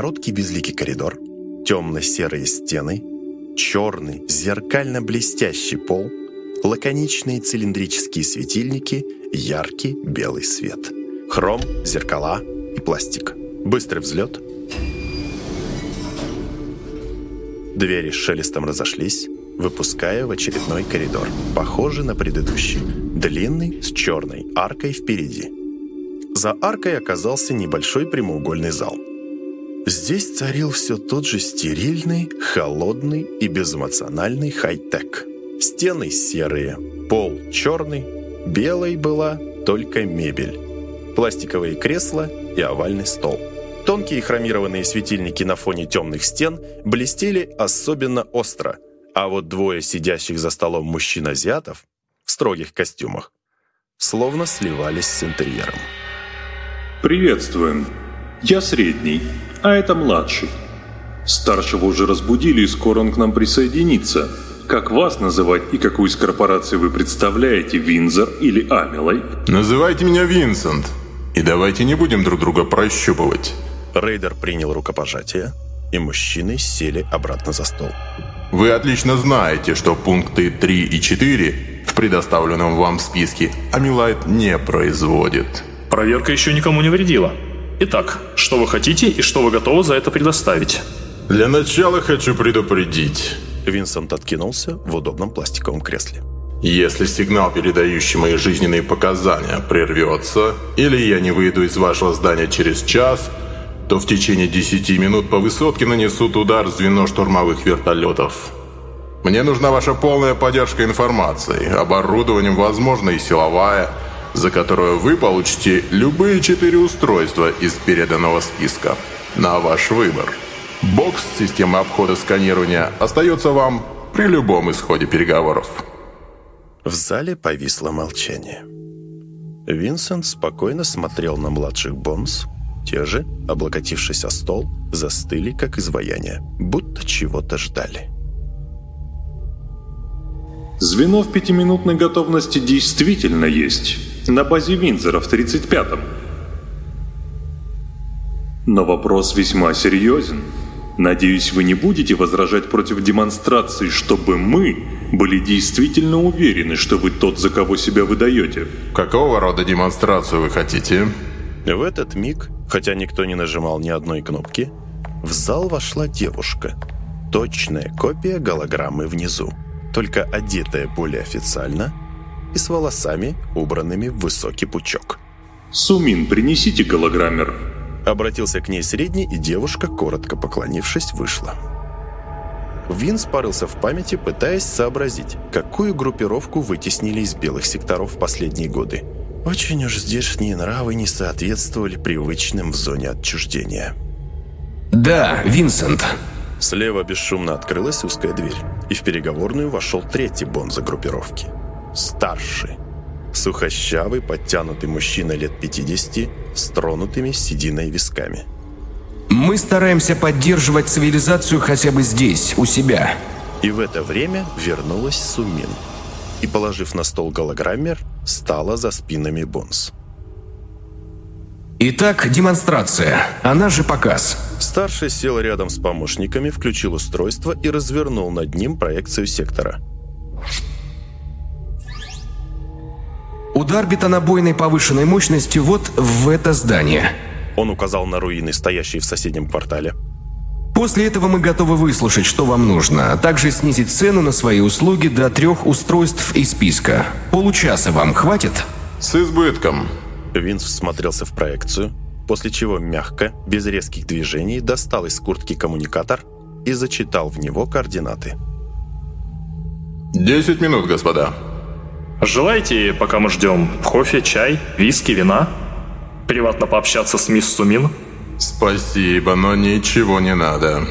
Короткий безликий коридор, темно-серые стены, черный зеркально-блестящий пол, лаконичные цилиндрические светильники, яркий белый свет, хром, зеркала и пластик. Быстрый взлет. Двери с шелестом разошлись, выпуская в очередной коридор, похожий на предыдущий, длинный, с черной аркой впереди. За аркой оказался небольшой прямоугольный зал. Здесь царил все тот же стерильный, холодный и безэмоциональный хай-тек. Стены серые, пол черный, белой была только мебель, пластиковые кресла и овальный стол. Тонкие хромированные светильники на фоне темных стен блестели особенно остро, а вот двое сидящих за столом мужчин-азиатов в строгих костюмах словно сливались с интерьером. «Приветствуем. Я средний, а это младший. Старшего уже разбудили, и скоро он к нам присоединится. Как вас называть и какую из корпораций вы представляете, Винзор или Амилой?» «Называйте меня Винсент, и давайте не будем друг друга прощупывать». Рейдер принял рукопожатие, и мужчины сели обратно за стол. Вы отлично знаете, что пункты 3 и 4 в предоставленном вам списке Амилайт не производит. Проверка еще никому не вредила. Итак, что вы хотите и что вы готовы за это предоставить? Для начала хочу предупредить. Винсент откинулся в удобном пластиковом кресле. Если сигнал, передающий мои жизненные показания, прервется, или я не выйду из вашего здания через час, то в течение 10 минут по высотке нанесут удар звено штурмовых вертолетов. Мне нужна ваша полная поддержка информации, оборудованием, возможно, и силовая, за которую вы получите любые четыре устройства из переданного списка. На ваш выбор. Бокс системы обхода сканирования остается вам при любом исходе переговоров. В зале повисло молчание. Винсент спокойно смотрел на младших Бонс, те же, облокотившись о стол, застыли, как изваяния, будто чего-то ждали. Звено в пятиминутной готовности действительно есть. На базе Винзора в 35-м. Но вопрос весьма серьезен. Надеюсь, вы не будете возражать против демонстрации, чтобы мы были действительно уверены, что вы тот, за кого себя выдаете. Какого рода демонстрацию вы хотите? В этот миг, хотя никто не нажимал ни одной кнопки, в зал вошла девушка. Точная копия голограммы внизу, только одетая более официально и с волосами, убранными в высокий пучок. «Сумин, принесите голограммер», Обратился к ней средний, и девушка, коротко поклонившись, вышла. Винс порылся в памяти, пытаясь сообразить, какую группировку вытеснили из белых секторов в последние годы. Очень уж здешние нравы не соответствовали привычным в зоне отчуждения. «Да, Винсент». Слева бесшумно открылась узкая дверь, и в переговорную вошел третий бонза группировки. Старший. Сухощавый, подтянутый мужчина лет 50 с тронутыми сединой висками. «Мы стараемся поддерживать цивилизацию хотя бы здесь, у себя». И в это время вернулась Сумин – и, положив на стол голограммер, стала за спинами Бонс. Итак, демонстрация. Она же показ. Старший сел рядом с помощниками, включил устройство и развернул над ним проекцию сектора. Удар бетонобойной повышенной мощности вот в это здание. Он указал на руины, стоящие в соседнем квартале. После этого мы готовы выслушать, что вам нужно, а также снизить цену на свои услуги до трех устройств из списка. Получаса вам хватит? С избытком. Винс всмотрелся в проекцию, после чего мягко, без резких движений, достал из куртки коммуникатор и зачитал в него координаты. «Десять минут, господа». «Желаете, пока мы ждем, кофе, чай, виски, вина? Приватно пообщаться с мисс Сумин?» «Спасибо, но ничего не надо.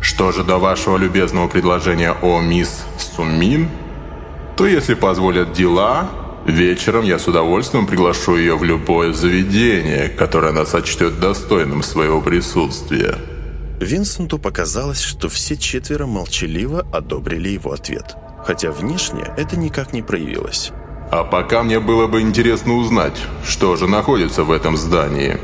Что же до вашего любезного предложения о мисс Сумин, то если позволят дела, вечером я с удовольствием приглашу ее в любое заведение, которое она сочтет достойным своего присутствия». Винсенту показалось, что все четверо молчаливо одобрили его ответ, хотя внешне это никак не проявилось. «А пока мне было бы интересно узнать, что же находится в этом здании».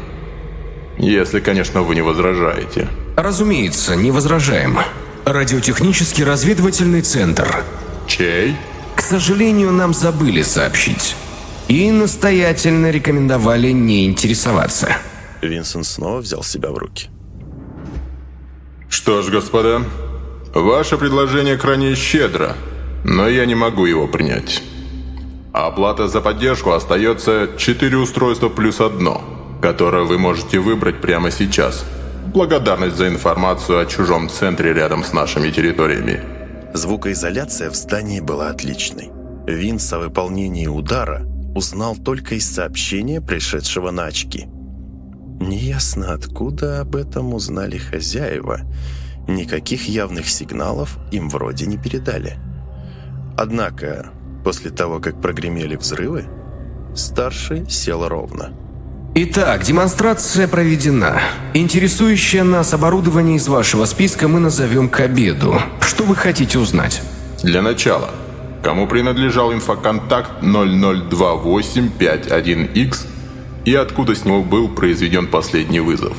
Если, конечно, вы не возражаете. Разумеется, не возражаем. Радиотехнический разведывательный центр. Чей? К сожалению, нам забыли сообщить. И настоятельно рекомендовали не интересоваться. Винсент снова взял себя в руки. Что ж, господа, ваше предложение крайне щедро, но я не могу его принять. Оплата за поддержку остается 4 устройства плюс одно, которое вы можете выбрать прямо сейчас. Благодарность за информацию о чужом центре рядом с нашими территориями. Звукоизоляция в здании была отличной. Винс о выполнении удара узнал только из сообщения, пришедшего на очки. Неясно, откуда об этом узнали хозяева. Никаких явных сигналов им вроде не передали. Однако, после того, как прогремели взрывы, старший сел ровно. Итак, демонстрация проведена. Интересующее нас оборудование из вашего списка мы назовем к обеду. Что вы хотите узнать? Для начала, кому принадлежал инфоконтакт 002851X и откуда с него был произведен последний вызов?